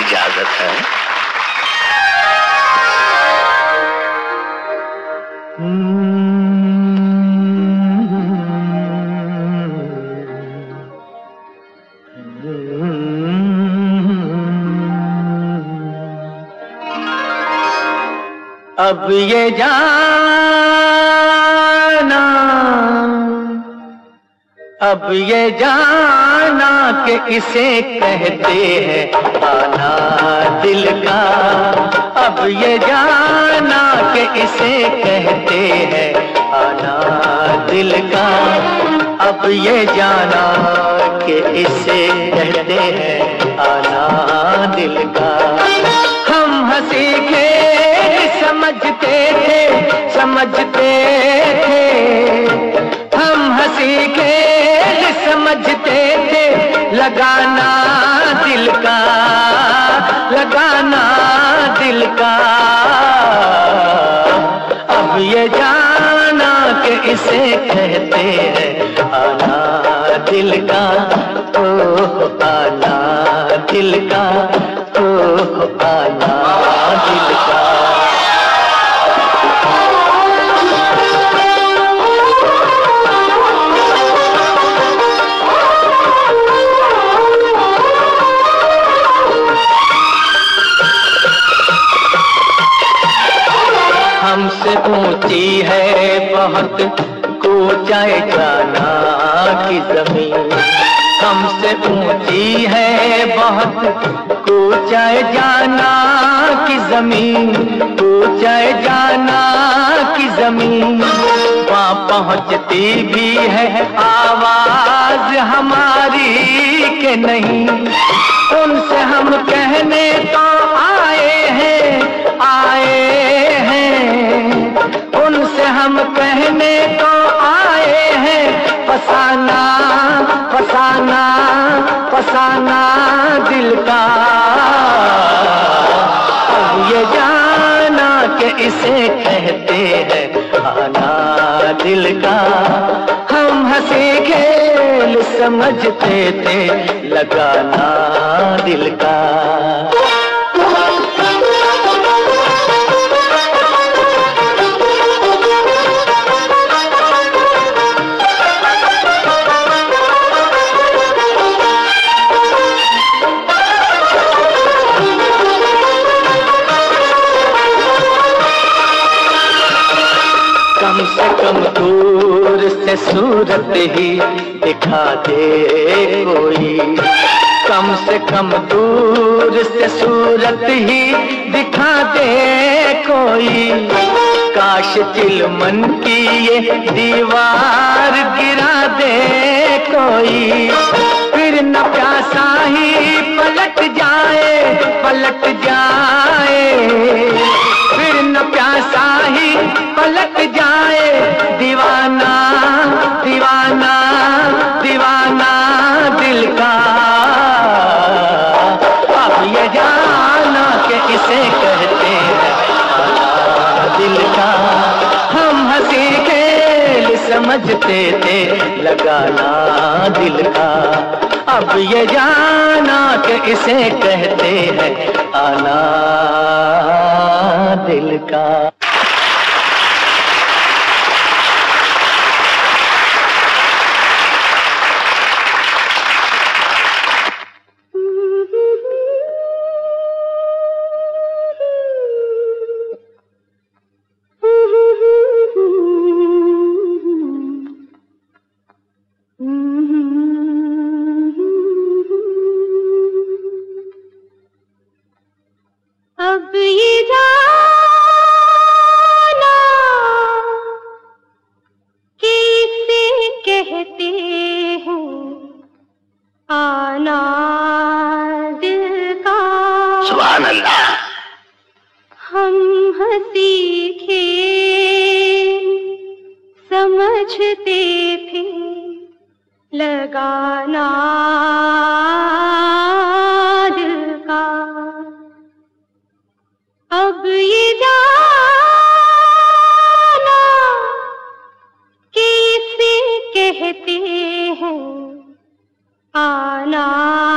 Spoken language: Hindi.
इजाज़त है। अब ये जाना अब ये जाना कि इसे कहते हैं, आना दिल का। अब ये जाना के इसे कहते हैं, आना दिल का। अब ये जाना के इसे कहते हैं, आना दिल का। हम हँसी खेल समझते थे समझते थे। हम हँसी खेल समझते थे लगाना दिल का, लगाना दिल का। अब ये जाना के इसे कहते हैं, आना दिल का ओ आना दिल का ओ आना ऊँची है बहुत ऊंचाई जाना की ज़मीन। हमसे ऊँची है बहुत ऊंचाई जाना की ज़मीन। ऊंचाई जाना की ज़मीन। वहाँ पहुँचती भी है आवाज़ हमारी के नहीं। उनसे हम कहने तो आए हैं फसाना फसाना फसाना दिल का। अब ये जाना कि इसे कहते हैं आना दिल का। हम हँसी खेल समझते थे, लगाना दिल का। कम से कम दूर से सूरत ही दिखा दे कोई। कम से कम दूर से सूरत ही दिखा दे कोई। काश चिल मन की ये दीवार गिरा दे कोई। फिर न प्यासा ही पलट जाए पलट जाए। समझते थे, लगाना दिल का। अब ये जाना कि इसे कहते हैं, आना दिल का। अब ये जाना? किसे कहते हैं? आना दिल का। सुभान अल्लाह हम हँसी खेल समझते थे लगाना। अब ये जाना किसे कहते हैं? आना